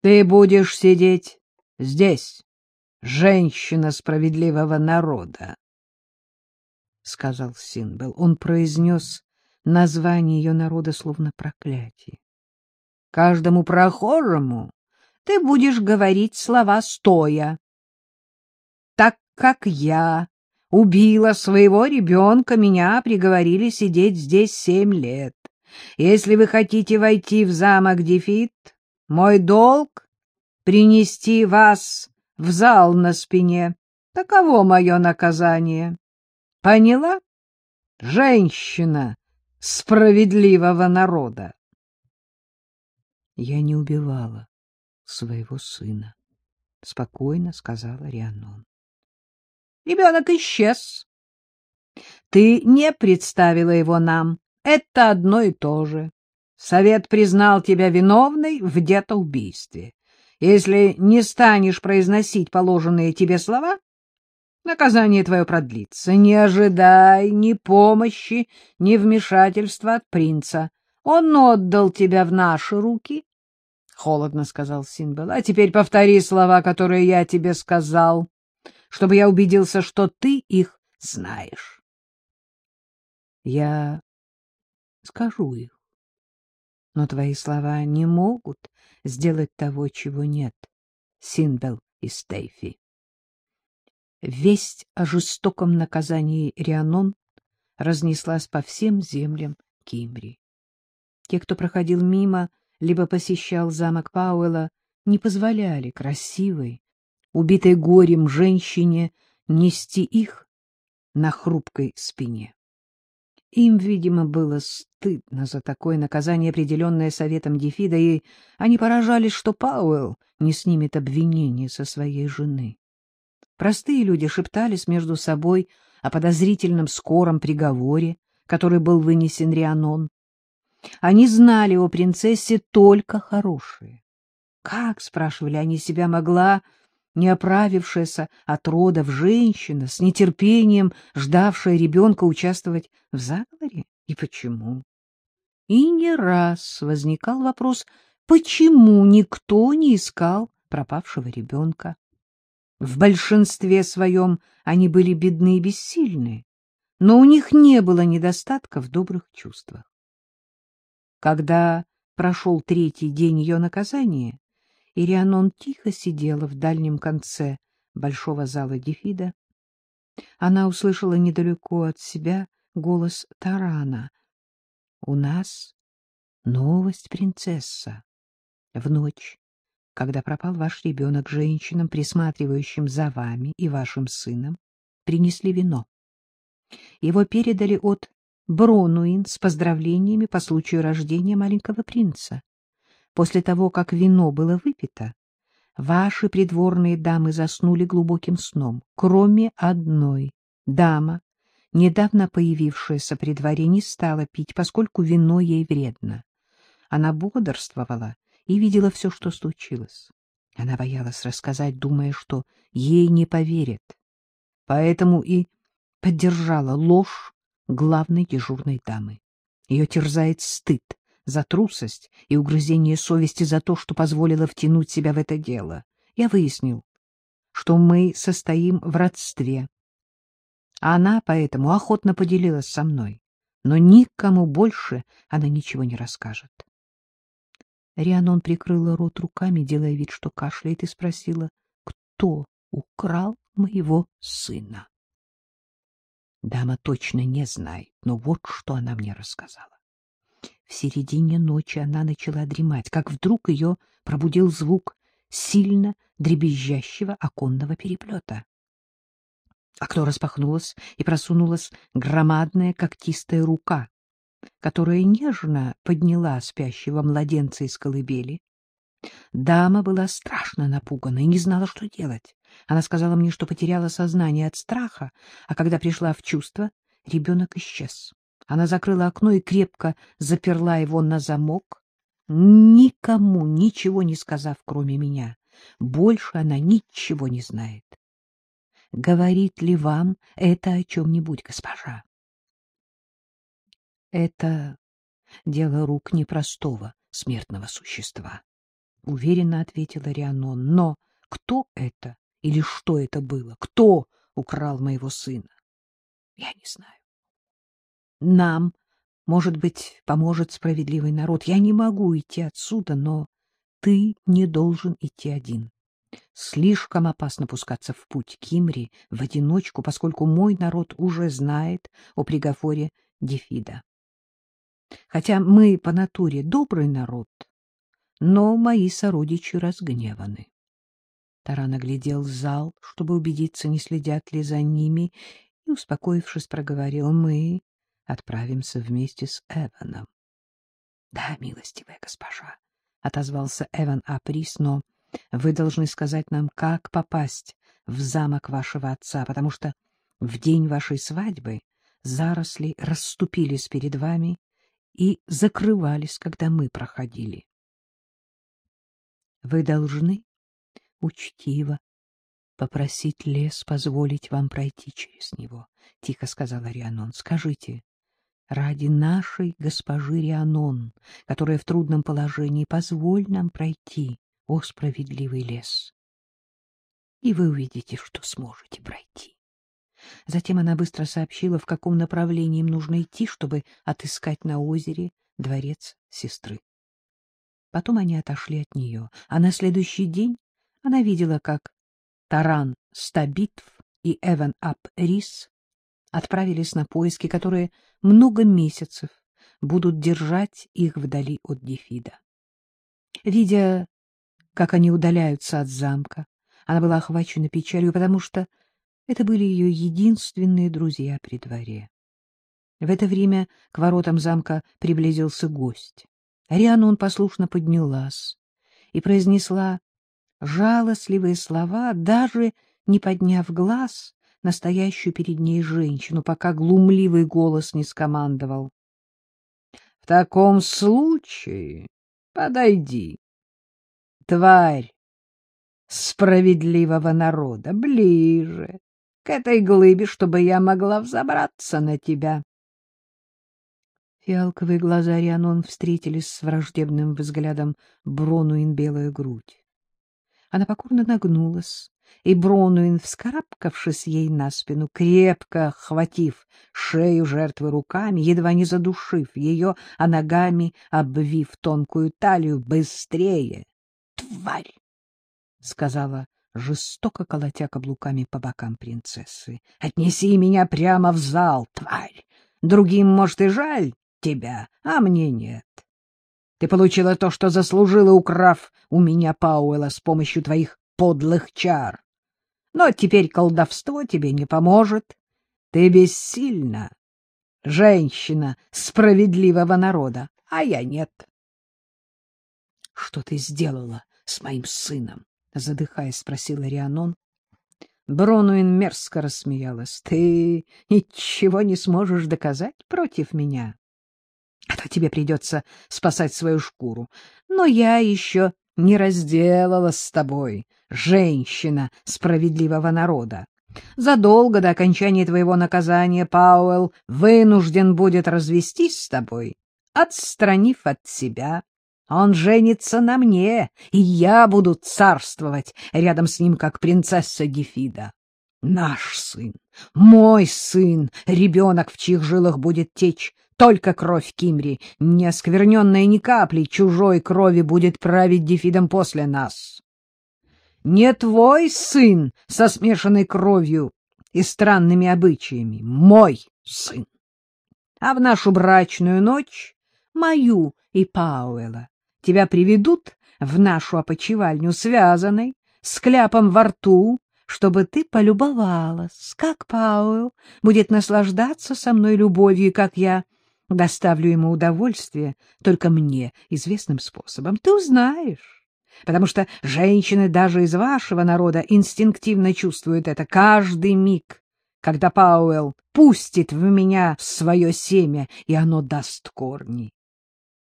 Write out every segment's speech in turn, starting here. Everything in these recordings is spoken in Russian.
— Ты будешь сидеть здесь, женщина справедливого народа, — сказал Синбел. Он произнес название ее народа словно проклятие. — Каждому прохожему ты будешь говорить слова стоя. Так как я убила своего ребенка, меня приговорили сидеть здесь семь лет. Если вы хотите войти в замок Дефит, мой долг — принести вас в зал на спине. Таково мое наказание. Поняла? Женщина справедливого народа. Я не убивала своего сына, — спокойно сказала Рианон. Ребенок исчез. Ты не представила его нам. Это одно и то же. Совет признал тебя виновной в детоубийстве. Если не станешь произносить положенные тебе слова, наказание твое продлится. Не ожидай ни помощи, ни вмешательства от принца. Он отдал тебя в наши руки, — холодно сказал Синбел. — А теперь повтори слова, которые я тебе сказал, чтобы я убедился, что ты их знаешь. — Я скажу их. Но твои слова не могут сделать того, чего нет, Синбел и Стейфи. Весть о жестоком наказании Рианон разнеслась по всем землям Кимбри. Те, кто проходил мимо, либо посещал замок Пауэлла, не позволяли красивой, убитой горем женщине нести их на хрупкой спине. Им, видимо, было стыдно за такое наказание, определенное советом Дефида, и они поражались, что Пауэлл не снимет обвинения со своей жены. Простые люди шептались между собой о подозрительном скором приговоре, который был вынесен Рианон. Они знали о принцессе только хорошее. Как, спрашивали они себя, могла не оправившаяся от родов женщина, с нетерпением ждавшая ребенка участвовать в заговоре? И почему? И не раз возникал вопрос, почему никто не искал пропавшего ребенка? В большинстве своем они были бедны и бессильны, но у них не было недостатка в добрых чувствах. Когда прошел третий день ее наказания, Ирианон тихо сидела в дальнем конце большого зала Дефида. Она услышала недалеко от себя голос Тарана. — У нас новость, принцесса. В ночь, когда пропал ваш ребенок, женщинам, присматривающим за вами и вашим сыном, принесли вино. Его передали от Бронуин с поздравлениями по случаю рождения маленького принца. После того, как вино было выпито, ваши придворные дамы заснули глубоким сном, кроме одной. Дама, недавно появившаяся при дворе, не стала пить, поскольку вино ей вредно. Она бодрствовала и видела все, что случилось. Она боялась рассказать, думая, что ей не поверят. Поэтому и поддержала ложь главной дежурной дамы. Ее терзает стыд за трусость и угрызение совести за то, что позволила втянуть себя в это дело. Я выяснил, что мы состоим в родстве. Она поэтому охотно поделилась со мной, но никому больше она ничего не расскажет. Рианон прикрыла рот руками, делая вид, что кашляет, и спросила, кто украл моего сына. Дама точно не знает, но вот что она мне рассказала. В середине ночи она начала дремать, как вдруг ее пробудил звук сильно дребезжащего оконного переплета. Окно распахнулось, и просунулась громадная когтистая рука, которая нежно подняла спящего младенца из колыбели. Дама была страшно напугана и не знала, что делать. Она сказала мне, что потеряла сознание от страха, а когда пришла в чувство, ребенок исчез. Она закрыла окно и крепко заперла его на замок, никому ничего не сказав, кроме меня. Больше она ничего не знает. Говорит ли вам это о чем-нибудь, госпожа? Это дело рук непростого смертного существа. — уверенно ответила Рианон. — Но кто это или что это было? Кто украл моего сына? Я не знаю. Нам, может быть, поможет справедливый народ. Я не могу идти отсюда, но ты не должен идти один. Слишком опасно пускаться в путь к Имри в одиночку, поскольку мой народ уже знает о приговоре Дефида. Хотя мы по натуре добрый народ, но мои сородичи разгневаны. Таран оглядел зал, чтобы убедиться, не следят ли за ними, и, успокоившись, проговорил, мы отправимся вместе с Эваном. — Да, милостивая госпожа, — отозвался Эван Априс, — но вы должны сказать нам, как попасть в замок вашего отца, потому что в день вашей свадьбы заросли расступились перед вами и закрывались, когда мы проходили. Вы должны учтиво попросить лес позволить вам пройти через него, — тихо сказала Рианон. — Скажите, ради нашей госпожи Рианон, которая в трудном положении, позволь нам пройти, о справедливый лес. И вы увидите, что сможете пройти. Затем она быстро сообщила, в каком направлении им нужно идти, чтобы отыскать на озере дворец сестры. Потом они отошли от нее, а на следующий день она видела, как Таран Стабитв и Эван Ап Рис отправились на поиски, которые много месяцев будут держать их вдали от Дефида. Видя, как они удаляются от замка, она была охвачена печалью, потому что это были ее единственные друзья при дворе. В это время к воротам замка приблизился гость. Рианон послушно поднялась и произнесла жалостливые слова, даже не подняв глаз настоящую перед ней женщину, пока глумливый голос не скомандовал. — В таком случае подойди, тварь справедливого народа, ближе к этой глыбе, чтобы я могла взобраться на тебя. Фиалковые глаза Рианон встретились с враждебным взглядом Бронуин белая грудь. Она покорно нагнулась, и Бронуин, вскарабкавшись ей на спину, крепко охватив шею жертвы руками, едва не задушив ее, а ногами обвив тонкую талию, быстрее! Тварь! — сказала жестоко колотя каблуками по бокам принцессы. — Отнеси меня прямо в зал, тварь! Другим, может, и жаль тебя, а мне нет. Ты получила то, что заслужила, украв у меня Пауэлла с помощью твоих подлых чар. Но теперь колдовство тебе не поможет. Ты бессильна, женщина справедливого народа, а я нет. — Что ты сделала с моим сыном? — задыхаясь, спросила Рианон. Бронуин мерзко рассмеялась. — Ты ничего не сможешь доказать против меня? А то тебе придется спасать свою шкуру. Но я еще не разделалась с тобой, женщина справедливого народа. Задолго до окончания твоего наказания Пауэлл вынужден будет развестись с тобой, отстранив от себя он женится на мне, и я буду царствовать рядом с ним, как принцесса Гефида. Наш сын, мой сын, ребенок, в чьих жилах будет течь только кровь Кимри, не оскверненная ни капли чужой крови будет править Дефидом после нас. Не твой сын со смешанной кровью и странными обычаями, мой сын. А в нашу брачную ночь мою и Пауэлла тебя приведут в нашу опочивальню связанной, с кляпом во рту, чтобы ты полюбовалась, как Пауэлл будет наслаждаться со мной любовью, как я доставлю ему удовольствие только мне известным способом. Ты узнаешь, потому что женщины даже из вашего народа инстинктивно чувствуют это каждый миг, когда Пауэлл пустит в меня свое семя, и оно даст корни.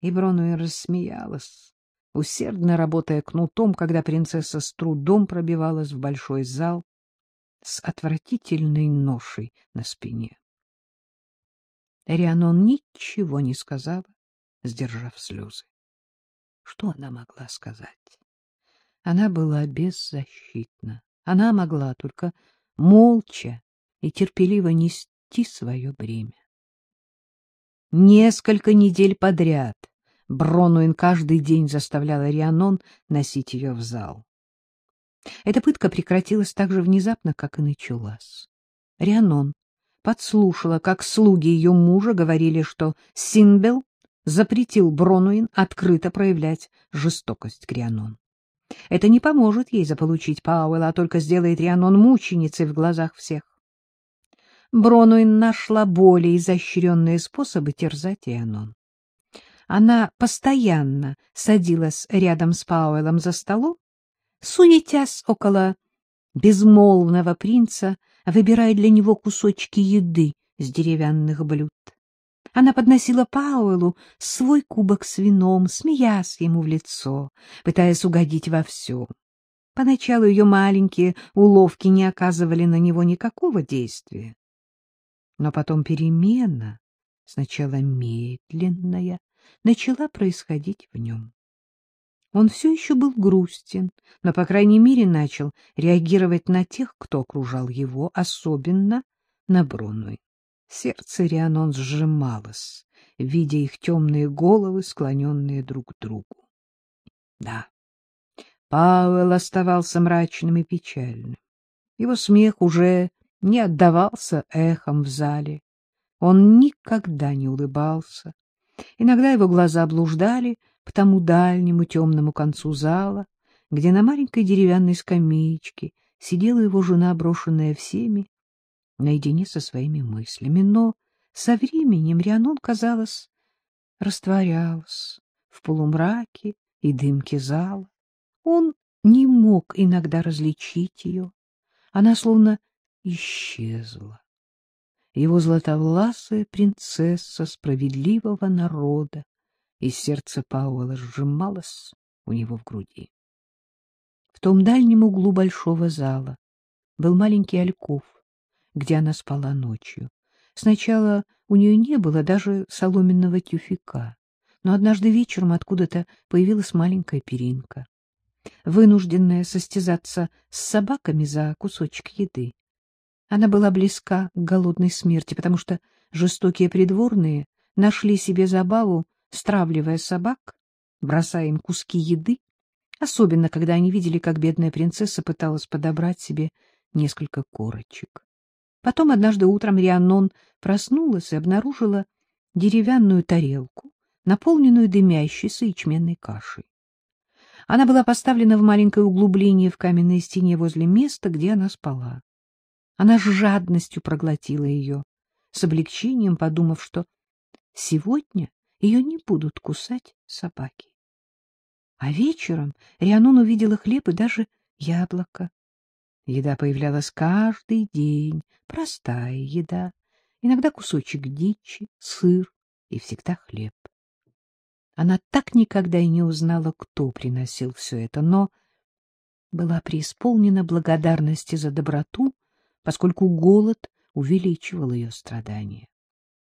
И Бронуин рассмеялась, усердно работая кнутом, когда принцесса с трудом пробивалась в большой зал с отвратительной ношей на спине. Рианон ничего не сказала, сдержав слезы. Что она могла сказать? Она была беззащитна. Она могла только молча и терпеливо нести свое бремя. Несколько недель подряд Бронуин каждый день заставляла Рианон носить ее в зал. Эта пытка прекратилась так же внезапно, как и началась. Рианон подслушала, как слуги ее мужа говорили, что Синбел запретил Бронуин открыто проявлять жестокость к Рианон. Это не поможет ей заполучить Пауэлла, а только сделает Рианон мученицей в глазах всех. Бронуин нашла более изощренные способы терзать Рианон. Она постоянно садилась рядом с Пауэллом за столом, суетясь около безмолвного принца, выбирая для него кусочки еды с деревянных блюд. Она подносила Пауэлу свой кубок с вином, смеясь ему в лицо, пытаясь угодить во всем. Поначалу ее маленькие уловки не оказывали на него никакого действия. Но потом перемена, сначала медленная, начала происходить в нем. Он все еще был грустен, но, по крайней мере, начал реагировать на тех, кто окружал его, особенно на Бронуи. Сердце Рианон сжималось, видя их темные головы, склоненные друг к другу. Да, Пауэлл оставался мрачным и печальным. Его смех уже не отдавался эхом в зале. Он никогда не улыбался. Иногда его глаза блуждали по тому дальнему темному концу зала, где на маленькой деревянной скамеечке сидела его жена, брошенная всеми, наедине со своими мыслями. Но со временем Рианон, казалось, растворялся в полумраке и дымке зала. Он не мог иногда различить ее. Она словно исчезла. Его златовласая принцесса справедливого народа, и сердце Пауэлла сжималось у него в груди. В том дальнем углу большого зала был маленький альков, где она спала ночью. Сначала у нее не было даже соломенного тюфика, но однажды вечером откуда-то появилась маленькая перинка. Вынужденная состязаться с собаками за кусочек еды, она была близка к голодной смерти, потому что жестокие придворные нашли себе забаву, стравливая собак, бросая им куски еды, особенно когда они видели, как бедная принцесса пыталась подобрать себе несколько корочек. Потом однажды утром Рианнон проснулась и обнаружила деревянную тарелку, наполненную дымящейся ячменной кашей. Она была поставлена в маленькое углубление в каменной стене возле места, где она спала. Она с жадностью проглотила ее, с облегчением подумав, что сегодня ее не будут кусать собаки. А вечером Рианон увидела хлеб и даже яблоко. Еда появлялась каждый день, простая еда, иногда кусочек дичи, сыр и всегда хлеб. Она так никогда и не узнала, кто приносил все это, но была преисполнена благодарности за доброту, поскольку голод увеличивал ее страдания.